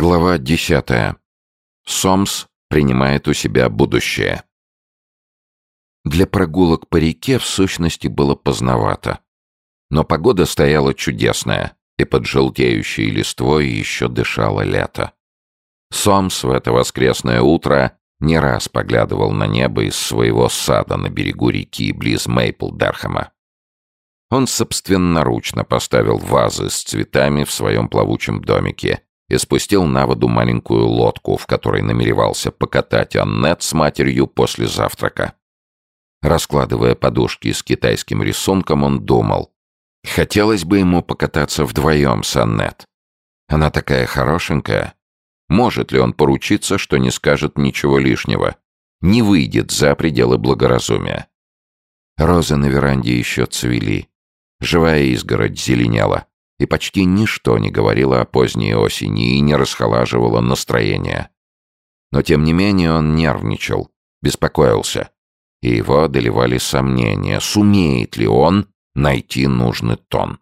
Глава десятая. Сомс принимает у себя будущее. Для прогулок по реке в сущности было поздновато. Но погода стояла чудесная, и под желтеющей листвой еще дышало лето. Сомс в это воскресное утро не раз поглядывал на небо из своего сада на берегу реки близ Мейпл-Дархэма. Он собственноручно поставил вазы с цветами в своем плавучем домике и спустил на воду маленькую лодку, в которой намеревался покатать Аннет с матерью после завтрака. Раскладывая подушки с китайским рисунком, он думал, хотелось бы ему покататься вдвоем с Аннет. Она такая хорошенькая. Может ли он поручиться, что не скажет ничего лишнего? Не выйдет за пределы благоразумия. Розы на веранде еще цвели. Живая изгородь зеленела, и почти ничто не говорило о поздней осени и не расхолаживало настроение. Но тем не менее он нервничал, беспокоился, и его одолевали сомнения, сумеет ли он найти нужный тон.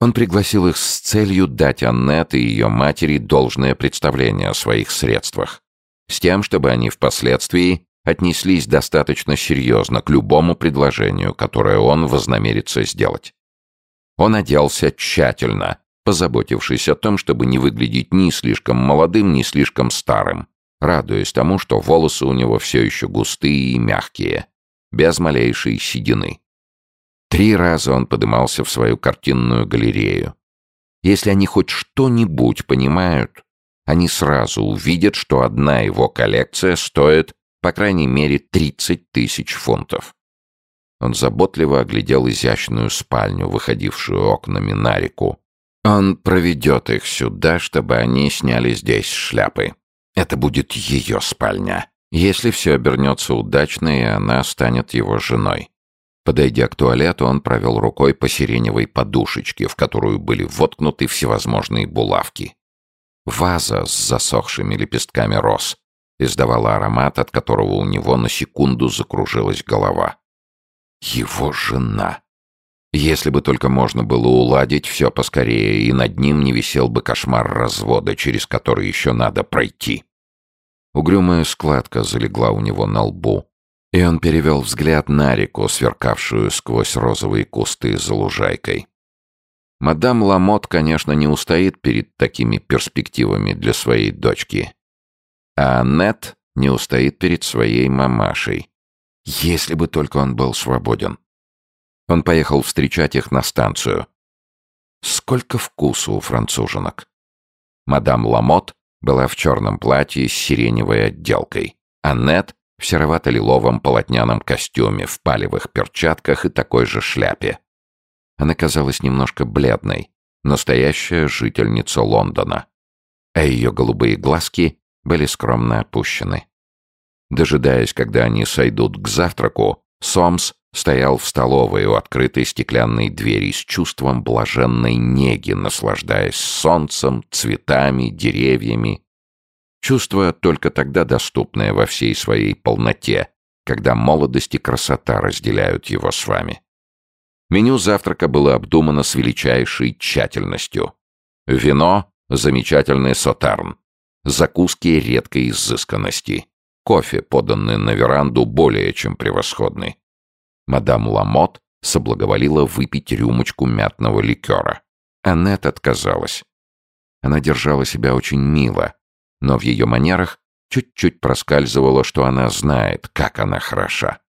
Он пригласил их с целью дать Аннет и ее матери должное представление о своих средствах, с тем, чтобы они впоследствии отнеслись достаточно серьезно к любому предложению, которое он вознамерится сделать. Он оделся тщательно, позаботившись о том, чтобы не выглядеть ни слишком молодым, ни слишком старым, радуясь тому, что волосы у него все еще густые и мягкие, без малейшей седины. Три раза он подымался в свою картинную галерею. Если они хоть что-нибудь понимают, они сразу увидят, что одна его коллекция стоит по крайней мере 30 тысяч фунтов. Он заботливо оглядел изящную спальню, выходившую окнами на реку. Он проведет их сюда, чтобы они сняли здесь шляпы. Это будет ее спальня. Если все обернется удачно, и она станет его женой. Подойдя к туалету, он провел рукой по сиреневой подушечке, в которую были воткнуты всевозможные булавки. Ваза с засохшими лепестками роз издавала аромат, от которого у него на секунду закружилась голова. Его жена. Если бы только можно было уладить все поскорее, и над ним не висел бы кошмар развода, через который еще надо пройти. Угрюмая складка залегла у него на лбу, и он перевел взгляд на реку, сверкавшую сквозь розовые кусты за лужайкой. Мадам Ламот, конечно, не устоит перед такими перспективами для своей дочки. А Аннет не устоит перед своей мамашей. Если бы только он был свободен. Он поехал встречать их на станцию. Сколько вкуса у француженок. Мадам Ламот была в черном платье с сиреневой отделкой. Аннет в серовато-лиловом полотняном костюме, в палевых перчатках и такой же шляпе. Она казалась немножко бледной, настоящая жительница Лондона. А ее голубые глазки были скромно опущены. Дожидаясь, когда они сойдут к завтраку, Сомс стоял в столовой у открытой стеклянной двери с чувством блаженной неги, наслаждаясь солнцем, цветами, деревьями. Чувство только тогда доступное во всей своей полноте, когда молодость и красота разделяют его с вами. Меню завтрака было обдумано с величайшей тщательностью. Вино — замечательный сотерн закуски редкой изысканности. Кофе, поданный на веранду, более чем превосходный. Мадам Ламот соблаговолила выпить рюмочку мятного ликера. Аннет отказалась. Она держала себя очень мило, но в ее манерах чуть-чуть проскальзывало, что она знает, как она хороша.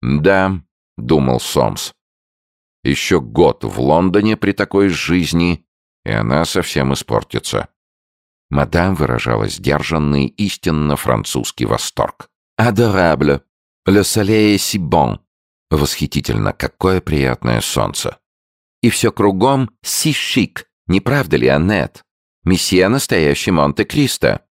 «Да», — думал Сомс, — «еще год в Лондоне при такой жизни, и она совсем испортится». Мадам выражала сдержанный, истинно французский восторг. «Adorable! Le soleil est si bon!» Восхитительно, какое приятное солнце. И все кругом си шик, не правда ли, Аннет? Месье настоящий Монте-Кристо.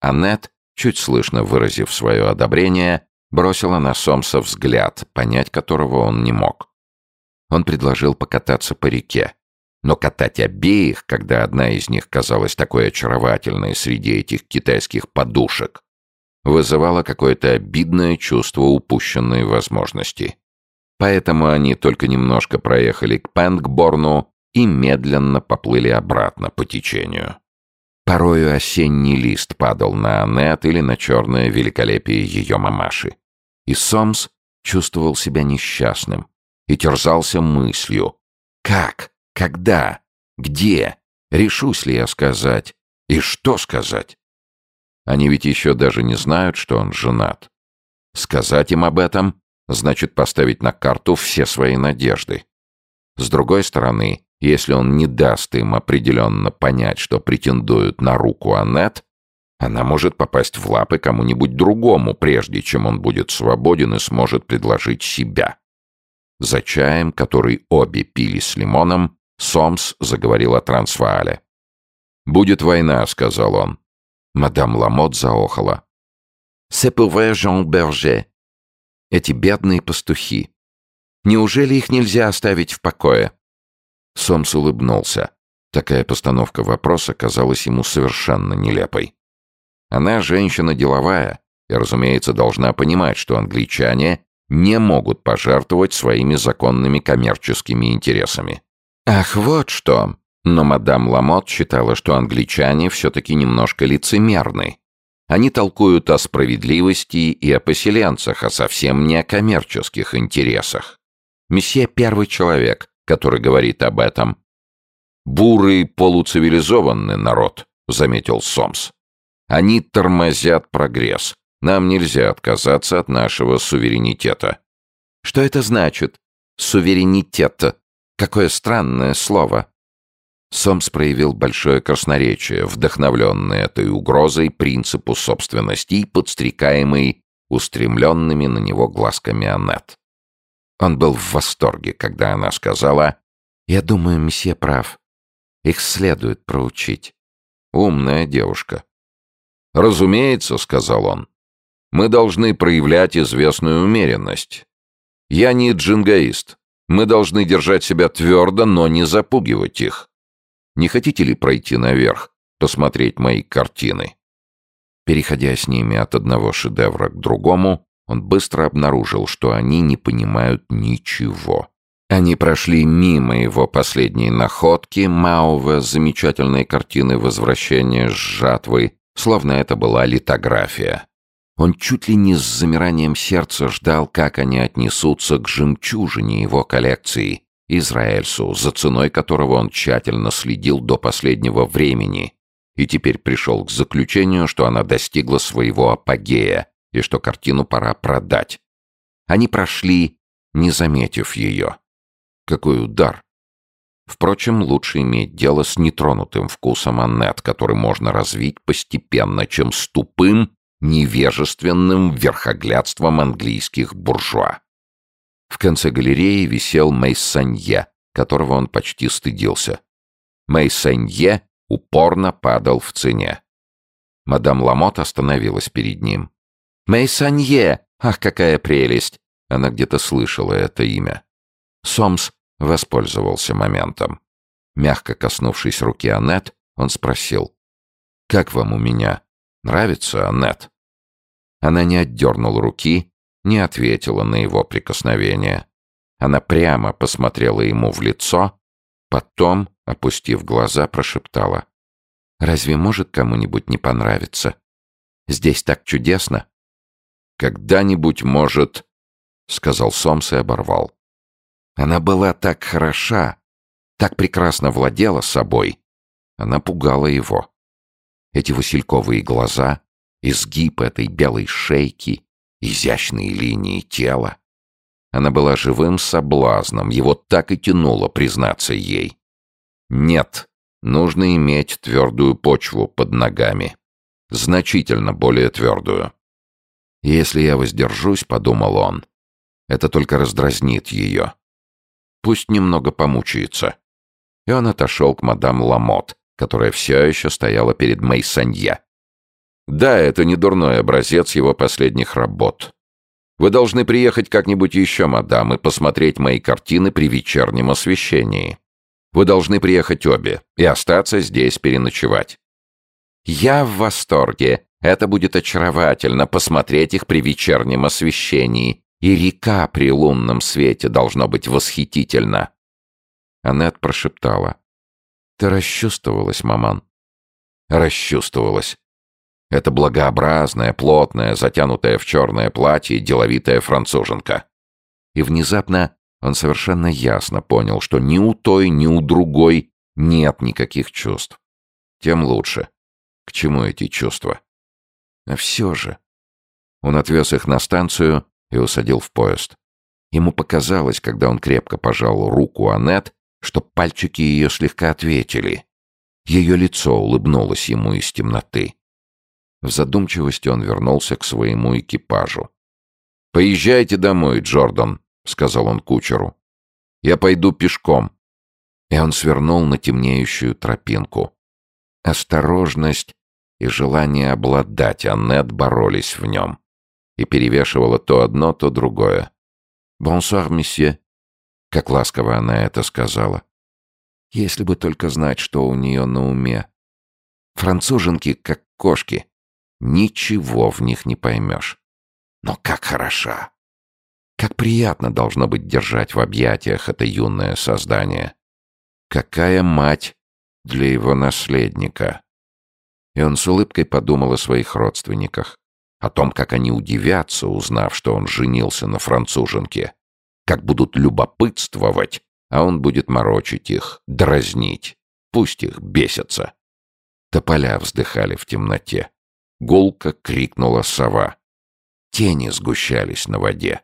Аннет, чуть слышно выразив свое одобрение, бросила на Сомса взгляд, понять которого он не мог. Он предложил покататься по реке. Но катать обеих, когда одна из них казалась такой очаровательной среди этих китайских подушек, вызывало какое-то обидное чувство упущенной возможности. Поэтому они только немножко проехали к Пэнгборну и медленно поплыли обратно по течению. Порою осенний лист падал на Аннет или на черное великолепие ее мамаши. И Сомс чувствовал себя несчастным и терзался мыслью. Как? Когда? Где? Решусь ли я сказать? И что сказать? Они ведь еще даже не знают, что он женат. Сказать им об этом значит поставить на карту все свои надежды. С другой стороны, если он не даст им определенно понять, что претендуют на руку Аннет, она может попасть в лапы кому-нибудь другому, прежде чем он будет свободен и сможет предложить себя. За чаем, который обе пили с лимоном, Сомс заговорил о Трансваале. «Будет война», — сказал он. Мадам Ламот заохала. «C'est pour Жан Берже». Эти бедные пастухи. Неужели их нельзя оставить в покое? Сомс улыбнулся. Такая постановка вопроса казалась ему совершенно нелепой. Она женщина деловая и, разумеется, должна понимать, что англичане не могут пожертвовать своими законными коммерческими интересами. Ах, вот что! Но мадам Ламот считала, что англичане все-таки немножко лицемерны. Они толкуют о справедливости и о поселенцах, а совсем не о коммерческих интересах. Месье первый человек, который говорит об этом. «Бурый полуцивилизованный народ», — заметил Сомс. «Они тормозят прогресс. Нам нельзя отказаться от нашего суверенитета». «Что это значит? Суверенитет? Какое странное слово!» Сомс проявил большое красноречие, вдохновленное этой угрозой принципу собственности и подстрекаемый устремленными на него глазками Аннет. Он был в восторге, когда она сказала, «Я думаю, месье прав. Их следует проучить. Умная девушка». «Разумеется», — сказал он, — «мы должны проявлять известную умеренность. Я не джингаист. Мы должны держать себя твердо, но не запугивать их. Не хотите ли пройти наверх, посмотреть мои картины?» Переходя с ними от одного шедевра к другому, он быстро обнаружил, что они не понимают ничего. Они прошли мимо его последней находки, Маува, замечательной картины возвращения с жатвы, словно это была литография. Он чуть ли не с замиранием сердца ждал, как они отнесутся к жемчужине его коллекции, Израильсу, за ценой которого он тщательно следил до последнего времени, и теперь пришел к заключению, что она достигла своего апогея и что картину пора продать. Они прошли, не заметив ее. Какой удар! Впрочем, лучше иметь дело с нетронутым вкусом Аннет, который можно развить постепенно, чем с тупым, невежественным верхоглядством английских буржуа. В конце галереи висел Мейсанье, которого он почти стыдился. Мейсанье упорно падал в цене. Мадам Ламот остановилась перед ним. «Мейсанье! Ах, какая прелесть!» Она где-то слышала это имя. Сомс воспользовался моментом. Мягко коснувшись руки Аннет, он спросил. «Как вам у меня? Нравится, Аннет?» Она не отдернула руки, не ответила на его прикосновение. Она прямо посмотрела ему в лицо, потом, опустив глаза, прошептала. «Разве может кому-нибудь не понравиться? Здесь так чудесно!» «Когда-нибудь может...» — сказал Сомс и оборвал. Она была так хороша, так прекрасно владела собой. Она пугала его. Эти васильковые глаза, изгиб этой белой шейки, изящные линии тела. Она была живым соблазном, его так и тянуло признаться ей. Нет, нужно иметь твердую почву под ногами. Значительно более твердую. «Если я воздержусь», — подумал он, — «это только раздразнит ее. Пусть немного помучается». И он отошел к мадам Ламот, которая все еще стояла перед Мейсанье. Да, это не дурной образец его последних работ. Вы должны приехать как-нибудь еще, мадам, и посмотреть мои картины при вечернем освещении. Вы должны приехать обе и остаться здесь переночевать. Я в восторге. Это будет очаровательно посмотреть их при вечернем освещении. И река при лунном свете должно быть восхитительно. Аннет прошептала. Ты расчувствовалась, маман. расчувствовалась. Это благообразная, плотная, затянутая в черное платье деловитая француженка. И внезапно он совершенно ясно понял, что ни у той, ни у другой нет никаких чувств. Тем лучше. К чему эти чувства? А все же. Он отвез их на станцию и усадил в поезд. Ему показалось, когда он крепко пожал руку Аннет, что пальчики ее слегка ответили. Ее лицо улыбнулось ему из темноты. В задумчивости он вернулся к своему экипажу. «Поезжайте домой, Джордан», — сказал он кучеру. «Я пойду пешком». И он свернул на темнеющую тропинку. Осторожность и желание обладать Аннет боролись в нем. И перевешивало то одно, то другое. «Бонсуар, месье», — как ласково она это сказала. Если бы только знать, что у нее на уме. Француженки, как кошки. Ничего в них не поймешь. Но как хороша! Как приятно должно быть держать в объятиях это юное создание. Какая мать для его наследника! И он с улыбкой подумал о своих родственниках, о том, как они удивятся, узнав, что он женился на француженке, как будут любопытствовать, а он будет морочить их, дразнить. Пусть их бесятся. Тополя вздыхали в темноте. Гулко крикнула сова. Тени сгущались на воде.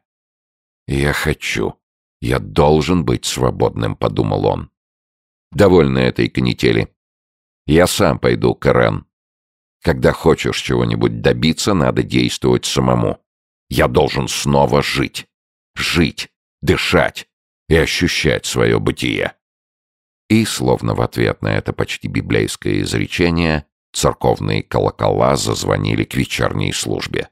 «Я хочу. Я должен быть свободным», — подумал он. «Довольно этой канители. Я сам пойду к Ирен. Когда хочешь чего-нибудь добиться, надо действовать самому. Я должен снова жить. Жить, дышать, и ощущать свое бытие. И, словно в ответ на это почти библейское изречение, церковные колокола зазвонили к вечерней службе.